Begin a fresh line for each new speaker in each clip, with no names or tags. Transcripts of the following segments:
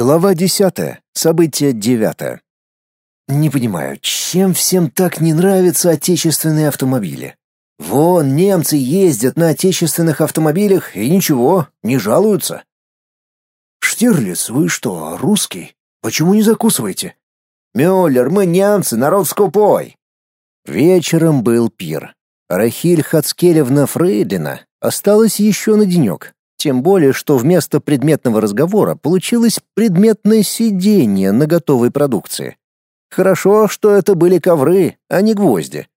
Глава десятая. Событие девятое. Не понимаю, чем всем так не нравятся отечественные автомобили? Вон, немцы ездят на отечественных автомобилях и ничего, не жалуются. Штирлиц, вы что, русский? Почему не закусываете? Мюллер, мы немцы, народ скупой. Вечером был пир. Рахиль Хацкелевна Фрейдлина осталась еще на денек, тем более, что вместо предметного разговора получилось предметное сидение на готовой продукции. Хорошо, что это были ковры, а не гвозди.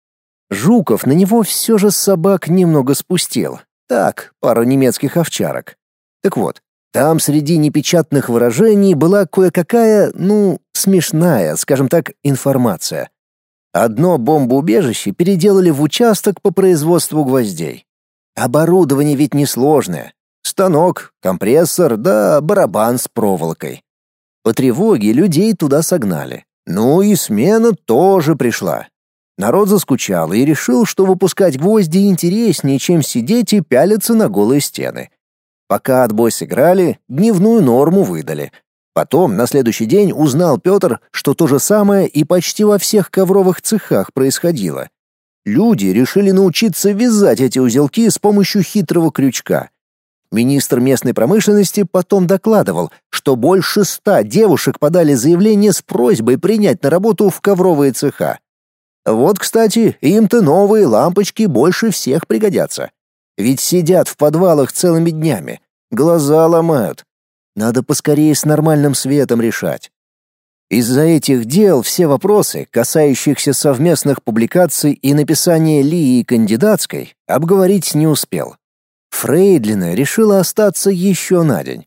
Жуков на него все же собак немного спустил. Так, пару немецких овчарок. Так вот, там среди непечатных выражений была кое-какая, ну, смешная, скажем так, информация. Одно бомбоубежище переделали в участок по производству гвоздей. Оборудование ведь несложное. Станок, компрессор да барабан с проволокой. По тревоге людей туда согнали. Ну и смена тоже пришла. Народ заскучал и решил, что выпускать гвозди интереснее, чем сидеть и пялиться на голые стены. Пока отбой сыграли, дневную норму выдали. Потом, на следующий день, узнал Петр, что то же самое и почти во всех ковровых цехах происходило. Люди решили научиться вязать эти узелки с помощью хитрого крючка. Министр местной промышленности потом докладывал, что больше ста девушек подали заявление с просьбой принять на работу в ковровые цеха. Вот, кстати, им-то новые лампочки больше всех пригодятся. Ведь сидят в подвалах целыми днями, глаза ломают. Надо поскорее с нормальным светом решать. Из-за этих дел все вопросы, касающихся совместных публикаций и написания Лии кандидатской, обговорить не успел. Фрейдлина решила остаться еще на день.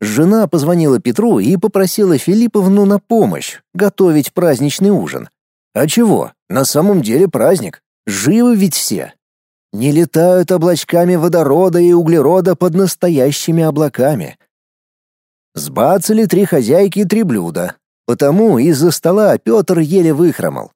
Жена позвонила Петру и попросила Филипповну на помощь готовить праздничный ужин. А чего? На самом деле праздник. Живы ведь все. Не летают облачками водорода и углерода под настоящими облаками. Сбацали три хозяйки и три блюда. Потому из-за стола Петр еле выхромал.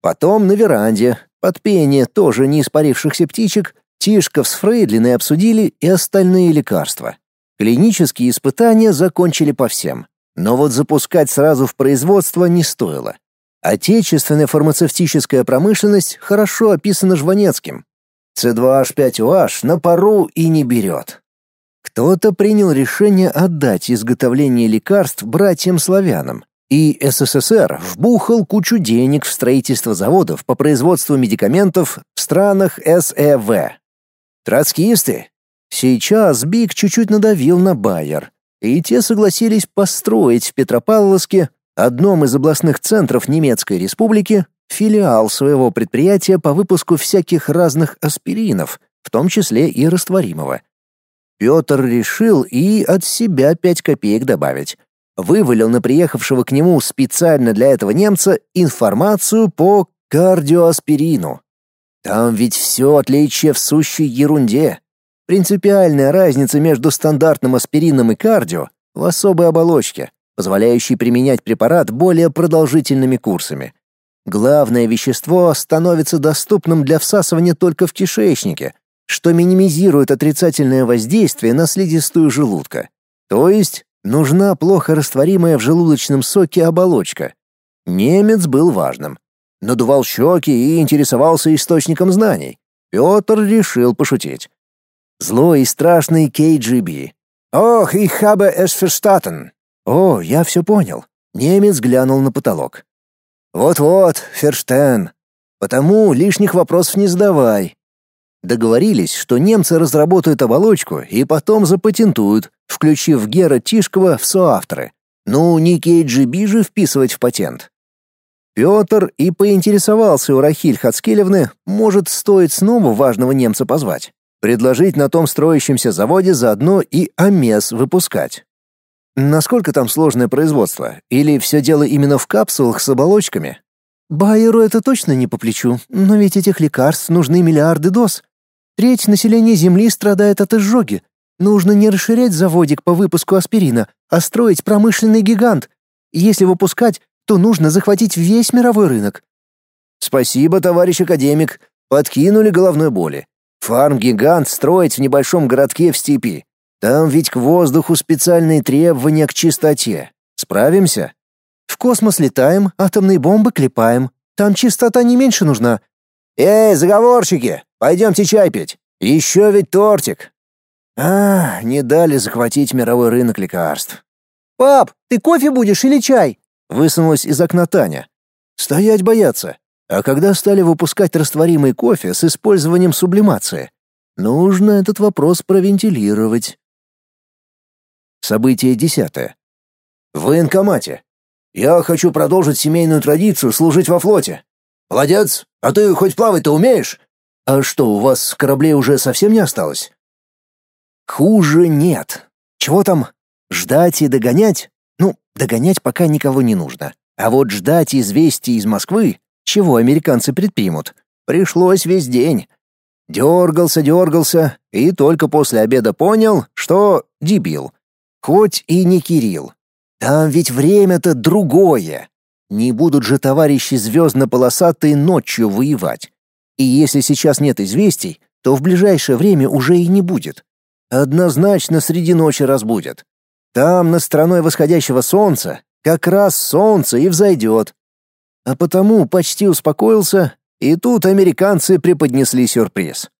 Потом на веранде, под пение тоже не испарившихся птичек, Тишков с Фрейдлиной обсудили и остальные лекарства. Клинические испытания закончили по всем. Но вот запускать сразу в производство не стоило. Отечественная фармацевтическая промышленность хорошо описана Жванецким. С2H5OH на пару и не берет. Кто-то принял решение отдать изготовление лекарств братьям-славянам, и СССР вбухал кучу денег в строительство заводов по производству медикаментов в странах СЭВ. Троцкисты. Сейчас Биг чуть-чуть надавил на Байер, и те согласились построить в Петропавловске, одном из областных центров немецкой республики, филиал своего предприятия по выпуску всяких разных аспиринов, в том числе и растворимого. Петр решил и от себя пять копеек добавить. Вывалил на приехавшего к нему специально для этого немца информацию по кардиоаспирину. Там ведь все отличие в сущей ерунде. Принципиальная разница между стандартным аспирином и кардио в особой оболочке, позволяющей применять препарат более продолжительными курсами. Главное вещество становится доступным для всасывания только в кишечнике, что минимизирует отрицательное воздействие на слизистую желудка. То есть нужна плохо растворимая в желудочном соке оболочка. Немец был важным надувал щеки и интересовался источником знаний. Петр решил пошутить. Злой и страшный KGB. «Ох, habe es verstanden!» «О, я все понял». Немец глянул на потолок. «Вот-вот, Ферштен. Потому лишних вопросов не задавай». Договорились, что немцы разработают оболочку и потом запатентуют, включив Гера Тишкова в соавторы. Ну, не KGB же вписывать в патент. Петр и поинтересовался у Рахиль Хацкелевны, может, стоит снова важного немца позвать, предложить на том строящемся заводе заодно и АМЕС выпускать. Насколько там сложное производство? Или все дело именно в капсулах с оболочками? Байеру это точно не по плечу, но ведь этих лекарств нужны миллиарды доз. Треть населения Земли страдает от изжоги. Нужно не расширять заводик по выпуску аспирина, а строить промышленный гигант. Если выпускать, то нужно захватить весь мировой рынок. Спасибо, товарищ академик, подкинули головной боли. Фарм-гигант строить в небольшом городке в степи. Там ведь к воздуху специальные требования к чистоте. Справимся?
В космос летаем, атомные бомбы клепаем. Там чистота не меньше нужна.
Эй, заговорщики, пойдемте чай пить. Еще ведь тортик. А, не дали захватить мировой рынок лекарств.
Пап, ты кофе будешь или чай?
Высунулась из окна Таня. Стоять бояться. А когда стали выпускать растворимый кофе с использованием сублимации? Нужно этот вопрос провентилировать. Событие десятое. В военкомате. Я хочу продолжить семейную традицию служить во флоте. Молодец, а ты хоть плавать-то умеешь? А что, у вас кораблей уже совсем не осталось? Хуже нет. Чего там? Ждать и догонять? Догонять пока никого не нужно. А вот ждать известий из Москвы, чего американцы предпримут, пришлось весь день. Дергался, дергался, и только после обеда понял, что дебил. Хоть и не Кирилл. Там ведь время-то другое. Не будут же товарищи звездно-полосатые ночью воевать. И если сейчас нет известий, то в ближайшее время уже и не будет. Однозначно среди ночи разбудят. Там, на стороной восходящего солнца, как раз солнце и взойдет. А потому почти успокоился, и тут американцы преподнесли сюрприз.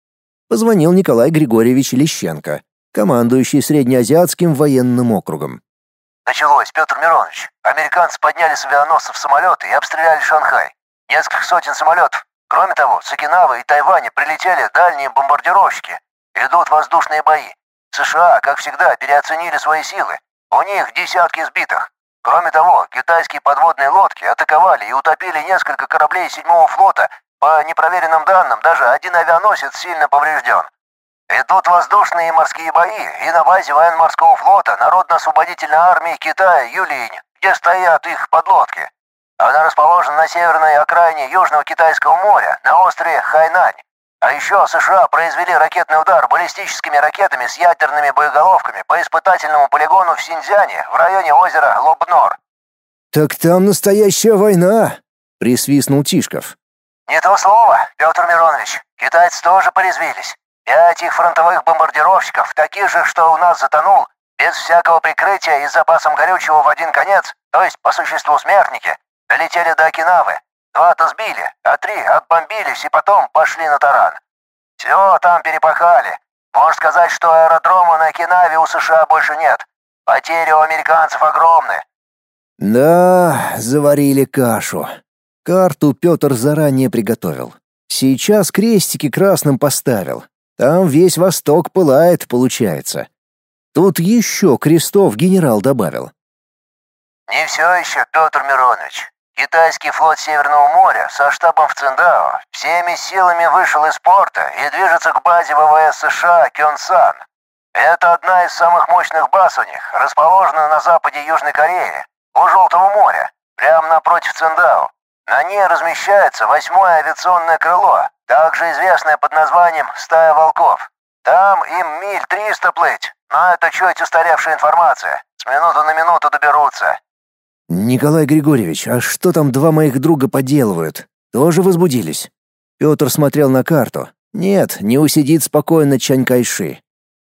Позвонил Николай Григорьевич Лещенко, командующий Среднеазиатским военным округом.
Началось, Петр Миронович. Американцы подняли с авианосцев самолеты и обстреляли Шанхай. Несколько сотен самолетов. Кроме того, с Окинавы и Тайваня прилетели дальние бомбардировщики. Идут воздушные бои. США, как всегда, переоценили свои силы. У них десятки сбитых. Кроме того, китайские подводные лодки атаковали и утопили несколько кораблей седьмого флота. По непроверенным данным, даже один авианосец сильно поврежден. Идут воздушные и морские бои и на базе военно-морского флота Народно-освободительной армии Китая Юлинь, где стоят их подлодки. Она расположена на северной окраине Южного Китайского моря, на острове Хайнань. А еще США произвели ракетный удар баллистическими ракетами с ядерными боеголовками по испытательному полигону в Синьцзяне в районе озера Лобнор.
«Так там настоящая война!» — присвистнул Тишков.
«Не то слово, Петр Миронович. Китайцы тоже порезвились. Пять их фронтовых бомбардировщиков, таких же, что у нас затонул, без всякого прикрытия и с запасом горючего в один конец, то есть по существу смертники, долетели до Окинавы, Два-то сбили, а три отбомбились и потом пошли на таран. Все там перепахали. Можно сказать, что аэродрома на Окинаве у США больше нет. Потери у американцев огромны.
Да, заварили кашу. Карту Петр заранее приготовил. Сейчас крестики красным поставил. Там весь восток пылает, получается. Тут еще крестов генерал добавил.
Не все еще, Петр Миронович. Китайский флот Северного моря со штабом в Циндао всеми силами вышел из порта и движется к базе ВВС США Кёнсан. Это одна из самых мощных баз у них, расположена на западе Южной Кореи, у Желтого моря, прямо напротив Циндао. На ней размещается восьмое авиационное крыло, также известное под названием «Стая волков». Там им миль триста плыть, но это чуть устаревшая информация. С минуты на минуту доберутся.
«Николай Григорьевич, а что там два моих друга поделывают? Тоже возбудились?» Петр смотрел на карту. «Нет, не усидит спокойно Чань Кайши».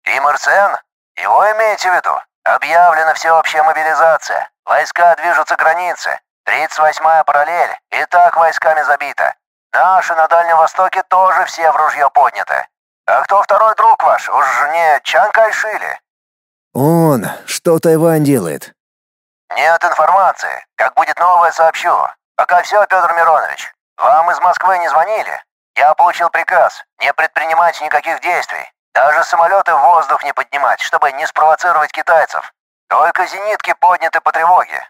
«Тимур Цен? Его имеете в виду? Объявлена всеобщая мобилизация. Войска движутся к границе. 38-я параллель. И так войсками забита. Наши на Дальнем Востоке тоже все в ружье подняты. А кто второй друг ваш? Уж не Чан Кайши ли?»
«Он. Что Тайвань делает?
«Нет информации. Как будет новое, сообщу. Пока все, Петр Миронович. Вам из Москвы не звонили? Я получил приказ не предпринимать никаких действий. Даже самолеты в воздух не поднимать, чтобы не спровоцировать китайцев. Только зенитки подняты по тревоге».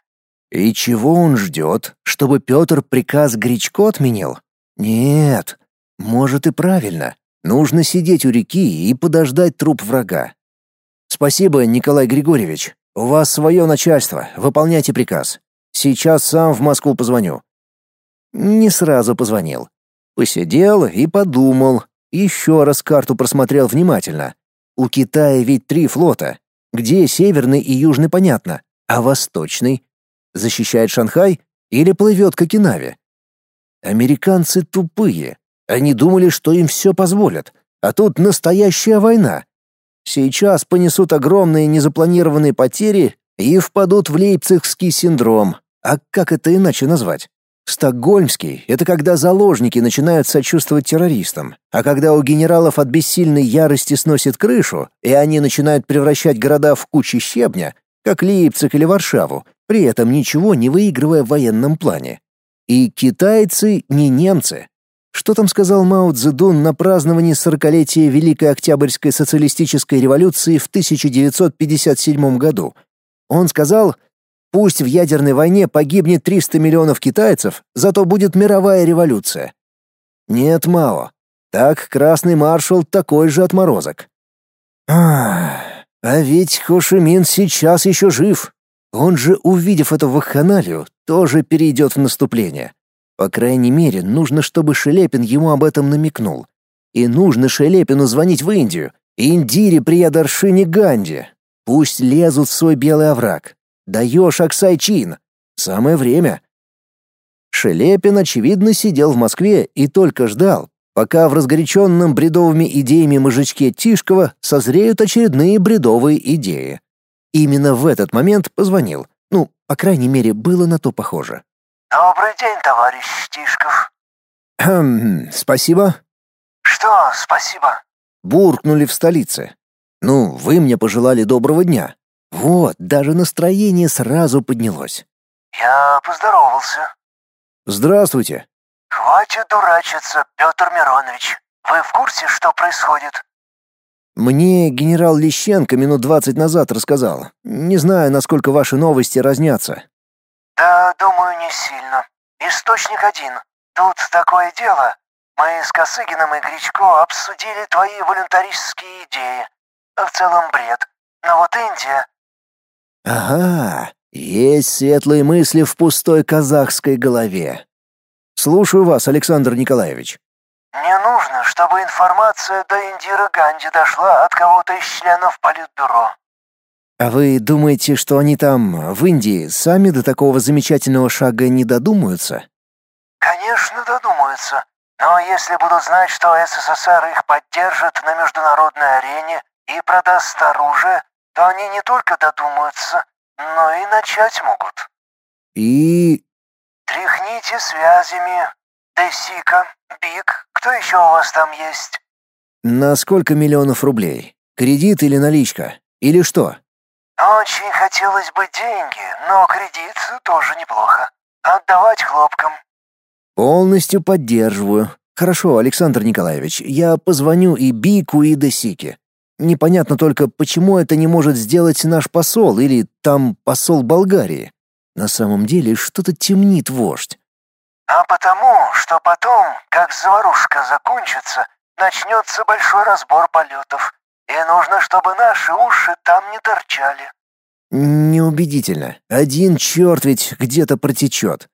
«И чего он ждет? Чтобы Петр приказ Гречко отменил? Нет, может и правильно. Нужно сидеть у реки и подождать труп врага. Спасибо, Николай Григорьевич. «У вас свое начальство, выполняйте приказ. Сейчас сам в Москву позвоню». Не сразу позвонил. Посидел и подумал. Еще раз карту просмотрел внимательно. У Китая ведь три флота. Где северный и южный понятно, а восточный? Защищает Шанхай или плывет к Окинаве? Американцы тупые. Они думали, что им все позволят. А тут настоящая война. Сейчас понесут огромные незапланированные потери, и впадут в лейпцигский синдром. А как это иначе назвать? Стокгольмский — это когда заложники начинают сочувствовать террористам, а когда у генералов от бессильной ярости сносит крышу, и они начинают превращать города в кучи щебня, как Лейпциг или Варшаву, при этом ничего не выигрывая в военном плане. И китайцы не немцы. Что там сказал Мао Цзэдун на праздновании сорокалетия Великой Октябрьской социалистической революции в 1957 году? Он сказал, Пусть в ядерной войне погибнет 300 миллионов китайцев, зато будет мировая революция. Нет, Мао. Так красный маршал такой же отморозок. А, а ведь Хошимин сейчас еще жив. Он же, увидев эту вакханалию, тоже перейдет в наступление. По крайней мере, нужно, чтобы Шелепин ему об этом намекнул. И нужно Шелепину звонить в Индию, Индире Приyadarшине Ганди. Пусть лезут в свой белый овраг. Даешь, Аксайчин! Самое время!» Шелепин, очевидно, сидел в Москве и только ждал, пока в разгоряченном бредовыми идеями мужичке Тишкова созреют очередные бредовые идеи. Именно в этот момент позвонил. Ну, по крайней мере, было на то похоже.
«Добрый день, товарищ Тишков».
«Хм, спасибо».
«Что спасибо?»
Буркнули в столице. «Ну, вы мне пожелали доброго дня. Вот, даже настроение сразу поднялось.
«Я поздоровался».
«Здравствуйте».
«Хватит дурачиться, Петр Миронович. Вы в курсе, что происходит?»
«Мне генерал Лещенко минут двадцать назад рассказал. Не знаю, насколько ваши новости разнятся».
«Да, думаю, не сильно. Источник один. Тут такое дело. Мы с Косыгиным и Гречко обсудили твои волюнтаристские идеи. В целом бред. Но вот Индия
Ага, есть светлые мысли в пустой казахской голове. Слушаю вас, Александр Николаевич.
Мне нужно, чтобы информация до Индиры Ганди дошла от кого-то из членов политбюро.
А вы думаете, что они там, в Индии, сами до такого замечательного шага не додумаются?
Конечно, додумаются. Но если будут знать, что СССР их поддержит на международной арене и продаст оружие, то они не только додумаются, но и начать могут.
И...
Тряхните связями. Десика, Биг, кто еще у вас там есть?
На сколько миллионов рублей? Кредит или наличка? Или что?
Очень хотелось бы деньги, но кредит тоже неплохо. Отдавать хлопкам.
Полностью поддерживаю. Хорошо, Александр Николаевич, я позвоню и Бику, и Десике. Непонятно только, почему это не может сделать наш посол или там посол Болгарии. На самом деле что-то темнит вождь.
А потому, что потом, как заварушка закончится, начнется большой разбор полетов, и нужно, чтобы наши уши там не торчали.
Неубедительно. Один черт ведь где-то протечет.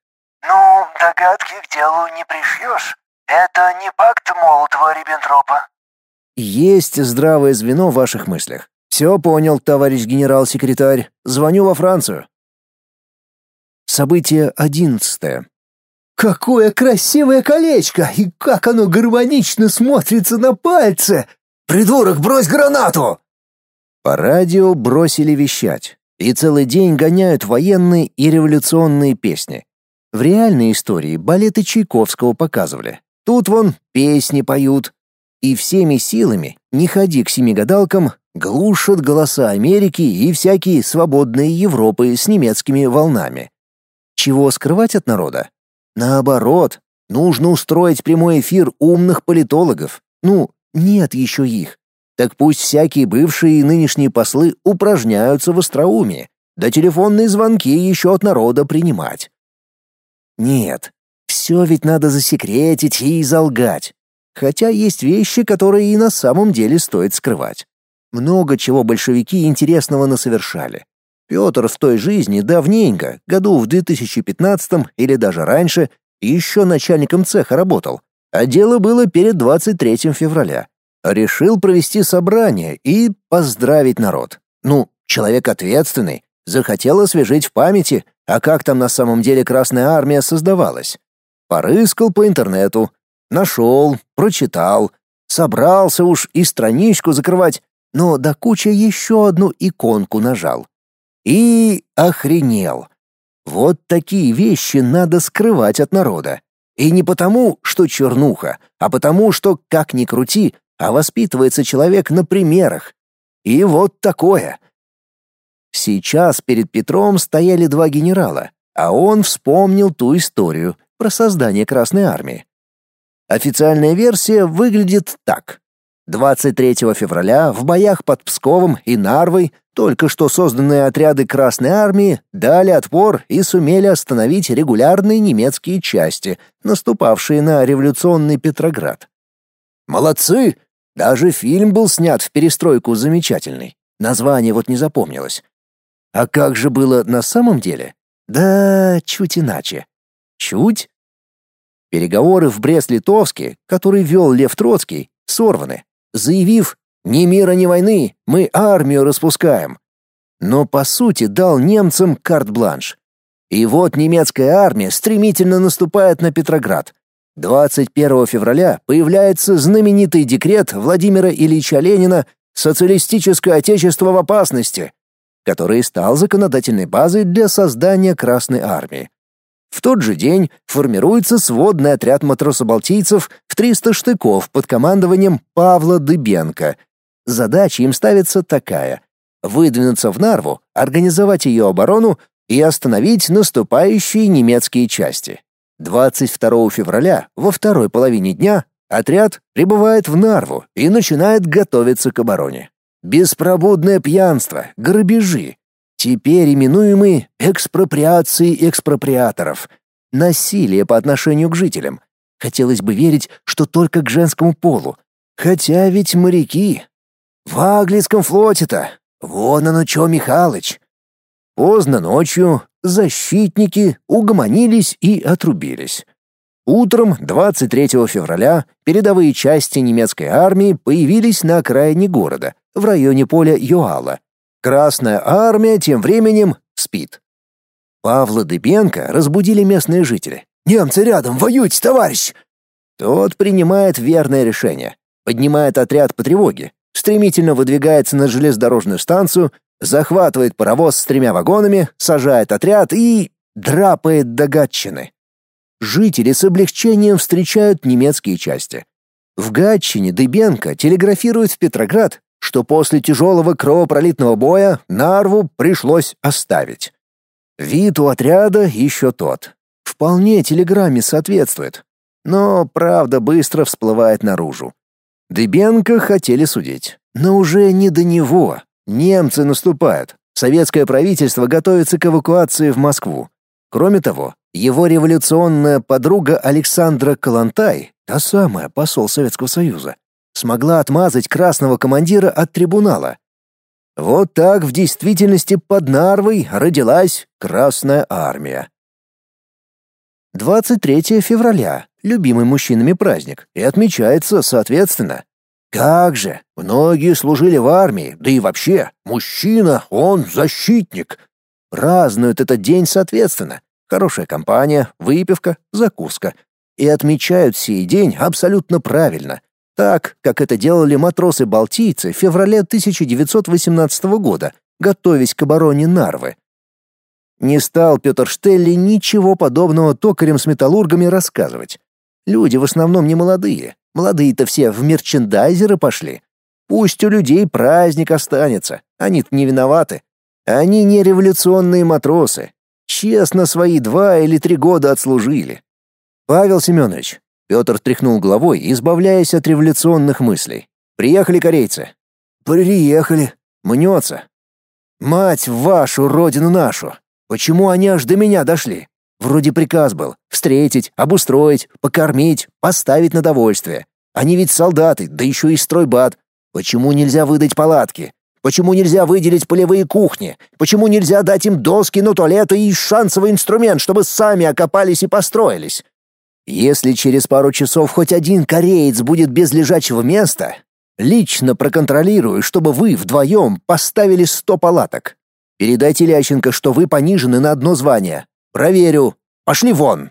Ну, догадки к делу не пришьешь. Это не пакт Молотова-Риббентропа.
Есть здравое звено в ваших мыслях. Все понял, товарищ генерал-секретарь. Звоню во Францию. Событие одиннадцатое.
Какое красивое колечко и как оно гармонично смотрится на пальце. Придурок, брось гранату.
По радио бросили вещать, и целый день гоняют военные и революционные песни. В реальной истории балеты Чайковского показывали. Тут вон песни поют, и всеми силами, не ходи к семи гадалкам, глушат голоса Америки и всякие свободные Европы с немецкими волнами. Чего скрывать от народа? Наоборот, нужно устроить прямой эфир умных политологов. Ну, нет еще их. Так пусть всякие бывшие и нынешние послы упражняются в остроумии, да телефонные звонки еще от народа принимать. Нет, все ведь надо засекретить и залгать. Хотя есть вещи, которые и на самом деле стоит скрывать. Много чего большевики интересного насовершали. Петр в той жизни давненько, году в 2015 или даже раньше, еще начальником цеха работал, а дело было перед 23 февраля. Решил провести собрание и поздравить народ. Ну, человек ответственный, захотел освежить в памяти, а как там на самом деле Красная Армия создавалась. Порыскал по интернету, Нашел, прочитал, собрался уж и страничку закрывать, но до кучи еще одну иконку нажал. И охренел. Вот такие вещи надо скрывать от народа. И не потому, что чернуха, а потому, что, как ни крути, а воспитывается человек на примерах. И вот такое. Сейчас перед Петром стояли два генерала, а он вспомнил ту историю про создание Красной Армии. Официальная версия выглядит так. 23 февраля в боях под Псковом и Нарвой только что созданные отряды Красной Армии дали отпор и сумели остановить регулярные немецкие части, наступавшие на революционный Петроград. Молодцы! Даже фильм был снят в перестройку замечательный. Название вот не запомнилось. А как же было на самом деле? Да, чуть иначе. Чуть? Переговоры в Брест-Литовске, который вел Лев Троцкий, сорваны, заявив «Ни мира, ни войны, мы армию распускаем». Но по сути дал немцам карт-бланш. И вот немецкая армия стремительно наступает на Петроград. 21 февраля появляется знаменитый декрет Владимира Ильича Ленина «Социалистическое отечество в опасности», который стал законодательной базой для создания Красной армии. В тот же день формируется сводный отряд матрособалтийцев в 300 штыков под командованием Павла Дыбенко. Задача им ставится такая — выдвинуться в Нарву, организовать ее оборону и остановить наступающие немецкие части. 22 февраля, во второй половине дня, отряд прибывает в Нарву и начинает готовиться к обороне. Беспробудное пьянство, грабежи, теперь именуемые экспроприацией экспроприаторов, насилие по отношению к жителям. Хотелось бы верить, что только к женскому полу. Хотя ведь моряки. В Аглицком флоте-то. Вон оно чё, Михалыч. Поздно ночью защитники угомонились и отрубились. Утром 23 февраля передовые части немецкой армии появились на окраине города, в районе поля Юала. Красная армия тем временем спит. Павла Дыбенко разбудили местные жители. «Немцы рядом, воюйте, товарищ!» Тот принимает верное решение. Поднимает отряд по тревоге, стремительно выдвигается на железнодорожную станцию, захватывает паровоз с тремя вагонами, сажает отряд и... драпает до Гатчины. Жители с облегчением встречают немецкие части. В Гатчине Дыбенко телеграфирует в Петроград, что после тяжелого кровопролитного боя Нарву пришлось оставить. Вид у отряда еще тот. Вполне телеграмме соответствует. Но правда быстро всплывает наружу. Дыбенко хотели судить, но уже не до него. Немцы наступают. Советское правительство готовится к эвакуации в Москву. Кроме того, его революционная подруга Александра Калантай, та самая посол Советского Союза, смогла отмазать красного командира от трибунала. Вот так в действительности под Нарвой родилась Красная армия. 23 февраля любимый мужчинами праздник и отмечается соответственно. Как же, многие служили в армии, да и вообще, мужчина, он защитник. Празднуют этот день соответственно. Хорошая компания, выпивка, закуска. И отмечают сей день абсолютно правильно, так, как это делали матросы-балтийцы в феврале 1918 года, готовясь к обороне Нарвы. Не стал Петр Штелли ничего подобного токарям с металлургами рассказывать. Люди в основном не молодые. Молодые-то все в мерчендайзеры пошли. Пусть у людей праздник останется, они-то не виноваты. Они не революционные матросы. Честно свои два или три года отслужили. Павел Семенович, Петр тряхнул головой, избавляясь от революционных мыслей. «Приехали корейцы». «Приехали». Мнется. «Мать вашу, родину нашу! Почему они аж до меня дошли? Вроде приказ был — встретить, обустроить, покормить, поставить на довольствие. Они ведь солдаты, да еще и стройбат. Почему нельзя выдать палатки? Почему нельзя выделить полевые кухни? Почему нельзя дать им доски на туалеты и шансовый инструмент, чтобы сами окопались и построились? Если через пару часов хоть один кореец будет без лежачего места, лично проконтролирую, чтобы вы вдвоем поставили сто палаток. Передайте Лященко, что вы понижены на одно звание. Проверю. Пошли вон!»